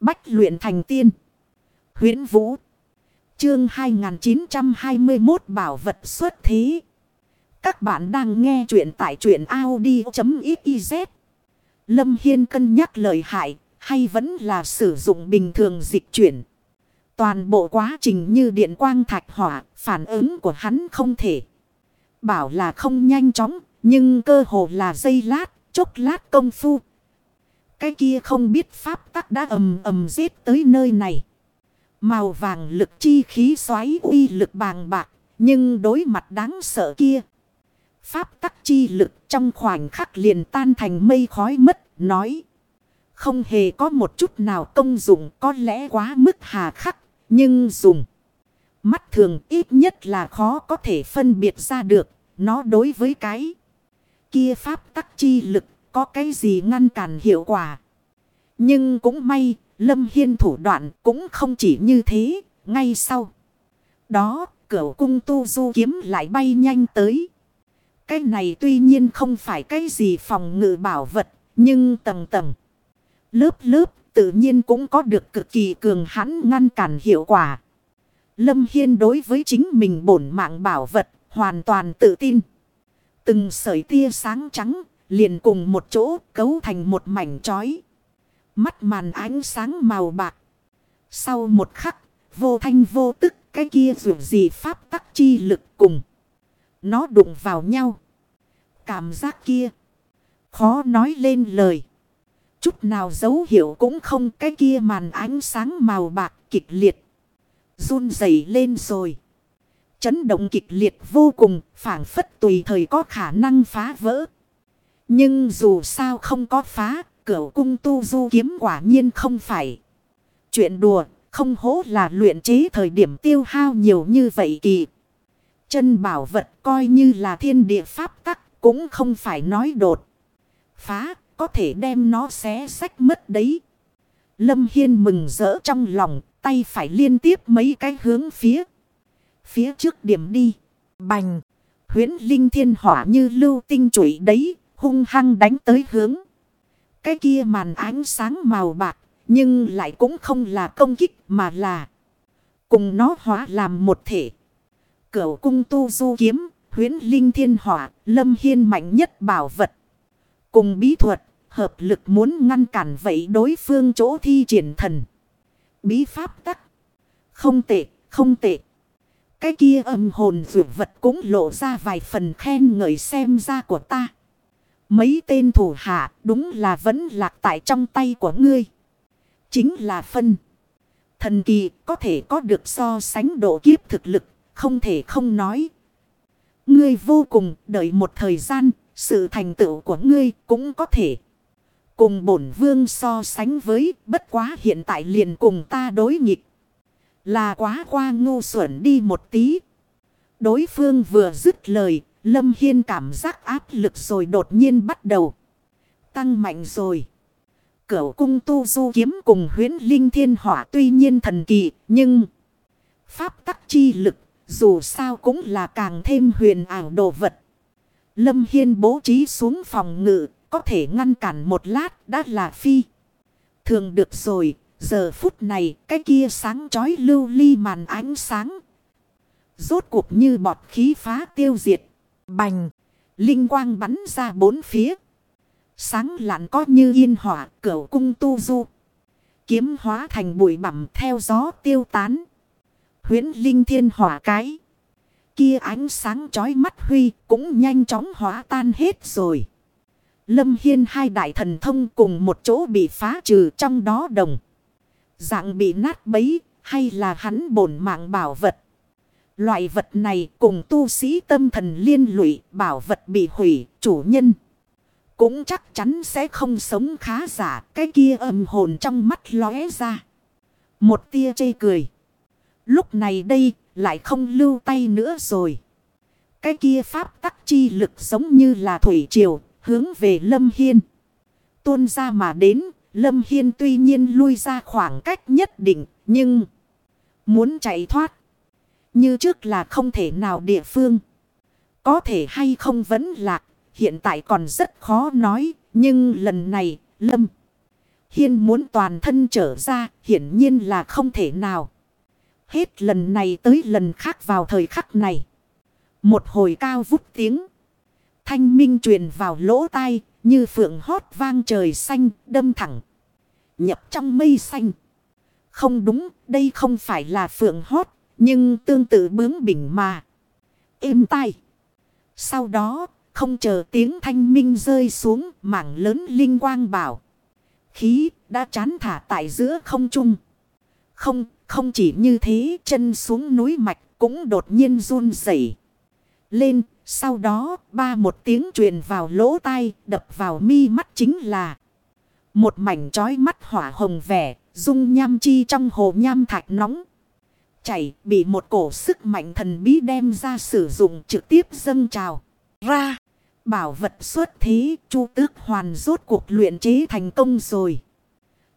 Bách luyện thành tiên. huyễn Vũ. Chương 2921 Bảo vật xuất thí. Các bạn đang nghe truyện tại truyện Audi.xyz. Lâm Hiên cân nhắc lời hại hay vẫn là sử dụng bình thường dịch chuyển. Toàn bộ quá trình như điện quang thạch hỏa, phản ứng của hắn không thể. Bảo là không nhanh chóng, nhưng cơ hồ là dây lát, chốc lát công phu. Cái kia không biết pháp tắc đã ầm ầm giết tới nơi này. Màu vàng lực chi khí xoáy uy lực bàng bạc, nhưng đối mặt đáng sợ kia. Pháp tắc chi lực trong khoảnh khắc liền tan thành mây khói mất, nói. Không hề có một chút nào công dụng có lẽ quá mức hà khắc, nhưng dùng. Mắt thường ít nhất là khó có thể phân biệt ra được, nó đối với cái. Kia pháp tắc chi lực, có cái gì ngăn cản hiệu quả. Nhưng cũng may, Lâm Hiên thủ đoạn cũng không chỉ như thế, ngay sau. Đó, cửa cung tu du kiếm lại bay nhanh tới. Cái này tuy nhiên không phải cái gì phòng ngự bảo vật, nhưng tầng tầng. Lớp lớp tự nhiên cũng có được cực kỳ cường hãn ngăn cản hiệu quả. Lâm Hiên đối với chính mình bổn mạng bảo vật hoàn toàn tự tin. Từng sợi tia sáng trắng liền cùng một chỗ cấu thành một mảnh chói. Mắt màn ánh sáng màu bạc. Sau một khắc, vô thanh vô tức cái kia dù gì pháp tắc chi lực cùng. Nó đụng vào nhau. Cảm giác kia. Khó nói lên lời. Chút nào dấu hiệu cũng không cái kia màn ánh sáng màu bạc kịch liệt. Run dày lên rồi. Chấn động kịch liệt vô cùng, phản phất tùy thời có khả năng phá vỡ. Nhưng dù sao không có phá, cửu cung tu du kiếm quả nhiên không phải. Chuyện đùa, không hố là luyện chế thời điểm tiêu hao nhiều như vậy kỳ. Chân bảo vật coi như là thiên địa pháp tắc, cũng không phải nói đột. Phá, có thể đem nó xé sách mất đấy. Lâm Hiên mừng rỡ trong lòng, tay phải liên tiếp mấy cái hướng phía. Phía trước điểm đi. Bành. Huyến linh thiên hỏa như lưu tinh trụi đấy, hung hăng đánh tới hướng. Cái kia màn ánh sáng màu bạc, nhưng lại cũng không là công kích mà là cùng nó hóa làm một thể. Cửu cung tu du kiếm, huyến linh thiên hỏa, lâm hiên mạnh nhất bảo vật. Cùng bí thuật, hợp lực muốn ngăn cản vậy đối phương chỗ thi triển thần. Bí pháp tắc. Không tệ, không tệ. Cái kia âm hồn dụ vật cũng lộ ra vài phần khen ngợi xem ra của ta. Mấy tên thủ hạ đúng là vẫn lạc tại trong tay của ngươi. Chính là phân. Thần kỳ có thể có được so sánh độ kiếp thực lực, không thể không nói. Ngươi vô cùng đợi một thời gian, sự thành tựu của ngươi cũng có thể. Cùng bổn vương so sánh với bất quá hiện tại liền cùng ta đối nghịch. Là quá qua ngu xuẩn đi một tí. Đối phương vừa dứt lời, Lâm Hiên cảm giác áp lực rồi đột nhiên bắt đầu. Tăng mạnh rồi. Cửu cung tu du kiếm cùng huyến linh thiên hỏa tuy nhiên thần kỳ, nhưng... Pháp tắc chi lực, dù sao cũng là càng thêm huyền ảo đồ vật. Lâm Hiên bố trí xuống phòng ngự, có thể ngăn cản một lát đã là phi. Thường được rồi, giờ phút này cái kia sáng chói lưu ly màn ánh sáng. Rốt cuộc như bọt khí phá tiêu diệt. Bành, linh quang bắn ra bốn phía. Sáng lạn có như yên hỏa, cửu cung tu du. Kiếm hóa thành bụi bẩm theo gió tiêu tán. Huyến linh thiên hỏa cái. Kia ánh sáng chói mắt huy cũng nhanh chóng hóa tan hết rồi. Lâm Hiên hai đại thần thông cùng một chỗ bị phá trừ trong đó đồng. Dạng bị nát bấy hay là hắn bổn mạng bảo vật. Loại vật này cùng tu sĩ tâm thần liên lụy bảo vật bị hủy chủ nhân. Cũng chắc chắn sẽ không sống khá giả cái kia âm hồn trong mắt lóe ra. Một tia chê cười. Lúc này đây lại không lưu tay nữa rồi. Cái kia pháp tắc chi lực giống như là thủy triều hướng về Lâm Hiên. Tuôn ra mà đến, Lâm Hiên tuy nhiên lui ra khoảng cách nhất định, nhưng muốn chạy thoát. Như trước là không thể nào địa phương. Có thể hay không vẫn lạc, hiện tại còn rất khó nói, nhưng lần này, Lâm Hiên muốn toàn thân trở ra hiển nhiên là không thể nào. Hết lần này tới lần khác vào thời khắc này. Một hồi cao vút tiếng. Thanh minh truyền vào lỗ tai như phượng hót vang trời xanh đâm thẳng. Nhập trong mây xanh. Không đúng đây không phải là phượng hót nhưng tương tự bướng bỉnh mà. Êm tai. Sau đó không chờ tiếng thanh minh rơi xuống mảng lớn linh quang bảo. Khí đã chán thả tại giữa không trung. Không, không chỉ như thế chân xuống núi mạch cũng đột nhiên run rẩy Lên, sau đó ba một tiếng truyền vào lỗ tai đập vào mi mắt chính là. Một mảnh trói mắt hỏa hồng vẻ, dung nham chi trong hồ nham thạch nóng. Chảy bị một cổ sức mạnh thần bí đem ra sử dụng trực tiếp dâng trào. Ra. Bảo vật xuất thế, chu tước hoàn rốt cuộc luyện chế thành công rồi.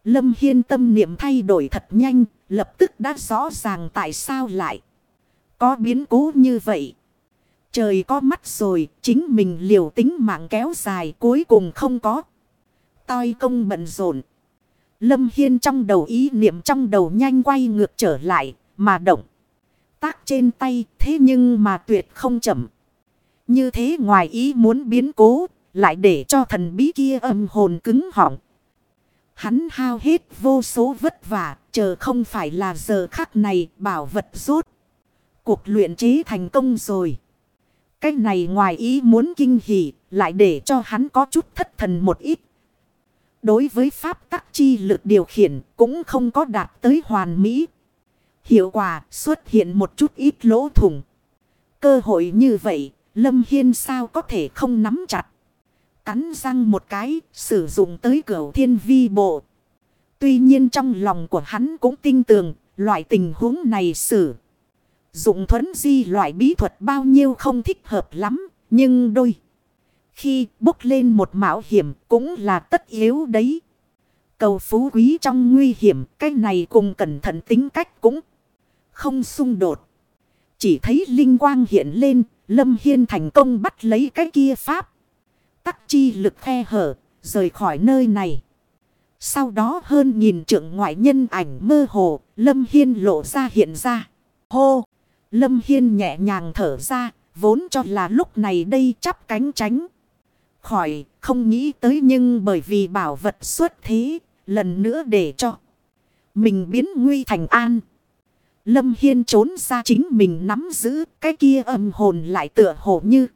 Lâm Hiên tâm niệm thay đổi thật nhanh, lập tức đã rõ ràng tại sao lại có biến cố như vậy. Trời có mắt rồi, chính mình liều tính mạng kéo dài cuối cùng không có. Toi công bận rộn. Lâm Hiên trong đầu ý niệm trong đầu nhanh quay ngược trở lại, mà động. Tác trên tay thế nhưng mà tuyệt không chậm. Như thế ngoài ý muốn biến cố, lại để cho thần bí kia âm hồn cứng họng. Hắn hao hết vô số vất vả, chờ không phải là giờ khắc này bảo vật rốt. Cuộc luyện chế thành công rồi. Cái này ngoài ý muốn kinh hỉ, lại để cho hắn có chút thất thần một ít. Đối với pháp tắc chi lực điều khiển cũng không có đạt tới hoàn mỹ. Hiệu quả xuất hiện một chút ít lỗ thủng. Cơ hội như vậy Lâm Hiên sao có thể không nắm chặt. Cắn răng một cái, sử dụng tới cửa thiên vi bộ. Tuy nhiên trong lòng của hắn cũng tin tưởng, loại tình huống này sử. Dụng thuấn di loại bí thuật bao nhiêu không thích hợp lắm, nhưng đôi. Khi bốc lên một mạo hiểm cũng là tất yếu đấy. Cầu phú quý trong nguy hiểm, cái này cùng cẩn thận tính cách cũng không xung đột. Chỉ thấy linh quang hiện lên, Lâm Hiên thành công bắt lấy cái kia pháp. Tắc chi lực khe hở, rời khỏi nơi này. Sau đó hơn nhìn trưởng ngoại nhân ảnh mơ hồ, Lâm Hiên lộ ra hiện ra. Hô! Lâm Hiên nhẹ nhàng thở ra, vốn cho là lúc này đây chắp cánh tránh. Khỏi, không nghĩ tới nhưng bởi vì bảo vật xuất thế, lần nữa để cho mình biến nguy thành an. Lâm Hiên trốn ra chính mình nắm giữ cái kia âm hồn lại tựa hồ như.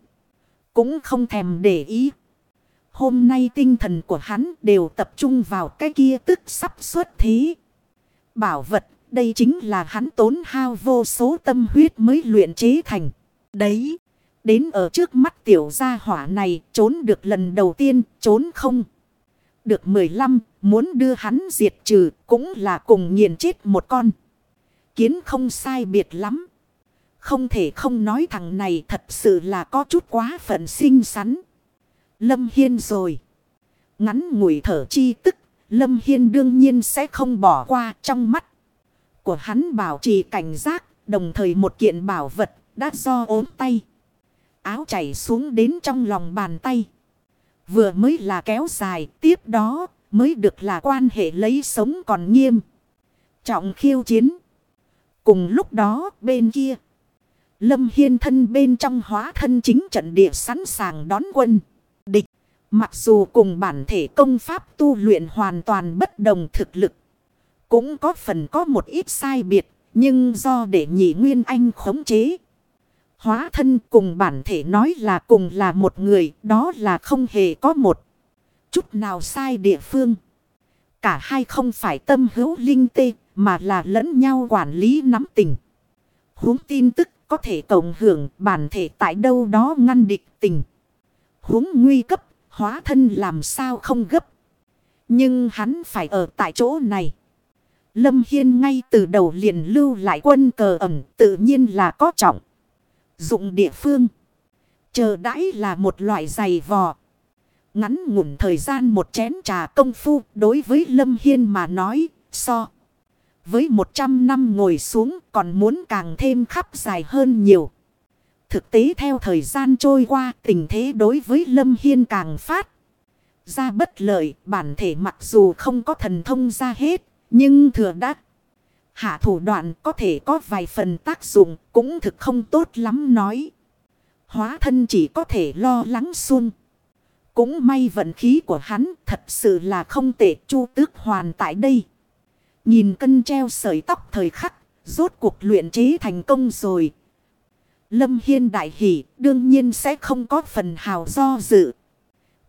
Cũng không thèm để ý. Hôm nay tinh thần của hắn đều tập trung vào cái kia tức sắp xuất thế. Bảo vật, đây chính là hắn tốn hao vô số tâm huyết mới luyện chế thành. Đấy. Đến ở trước mắt tiểu gia hỏa này trốn được lần đầu tiên, trốn không. Được 15 muốn đưa hắn diệt trừ cũng là cùng nghiền chết một con kiến không sai biệt lắm. Không thể không nói thằng này thật sự là có chút quá phận xinh xắn. Lâm Hiên rồi. Ngắn ngủi thở chi tức. Lâm Hiên đương nhiên sẽ không bỏ qua trong mắt. Của hắn bảo trì cảnh giác. Đồng thời một kiện bảo vật đã do ốm tay. Áo chảy xuống đến trong lòng bàn tay. Vừa mới là kéo dài. Tiếp đó mới được là quan hệ lấy sống còn nghiêm. Trọng khiêu chiến. Cùng lúc đó, bên kia. Lâm Hiên thân bên trong hóa thân chính trận địa sẵn sàng đón quân. Địch. Mặc dù cùng bản thể công pháp tu luyện hoàn toàn bất đồng thực lực. Cũng có phần có một ít sai biệt. Nhưng do để nhị nguyên anh khống chế. Hóa thân cùng bản thể nói là cùng là một người. Đó là không hề có một chút nào sai địa phương. Cả hai không phải tâm hữu linh tê mà là lẫn nhau quản lý nắm tình. Huống tin tức có thể cộng hưởng bản thể tại đâu đó ngăn địch tình. Huống nguy cấp, hóa thân làm sao không gấp. Nhưng hắn phải ở tại chỗ này. Lâm Hiên ngay từ đầu liền lưu lại quân cờ ẩm tự nhiên là có trọng. Dụng địa phương. Chờ đãi là một loại giày vò. Ngắn ngủn thời gian một chén trà công phu đối với Lâm Hiên mà nói so. Với 100 năm ngồi xuống còn muốn càng thêm khắp dài hơn nhiều. Thực tế theo thời gian trôi qua tình thế đối với Lâm Hiên càng phát. ra bất lợi, bản thể mặc dù không có thần thông ra hết, nhưng thừa đắc. Hạ thủ đoạn có thể có vài phần tác dụng, cũng thực không tốt lắm nói. Hóa thân chỉ có thể lo lắng xuân. Cũng may vận khí của hắn thật sự là không tệ chu tước hoàn tại đây. Nhìn cân treo sợi tóc thời khắc, rốt cuộc luyện chế thành công rồi. Lâm Hiên đại hỷ đương nhiên sẽ không có phần hào do dự.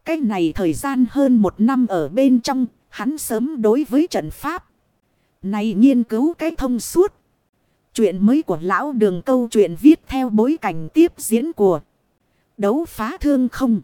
Cái này thời gian hơn một năm ở bên trong, hắn sớm đối với trận pháp. Này nghiên cứu cái thông suốt. Chuyện mới của lão đường câu chuyện viết theo bối cảnh tiếp diễn của đấu phá thương không.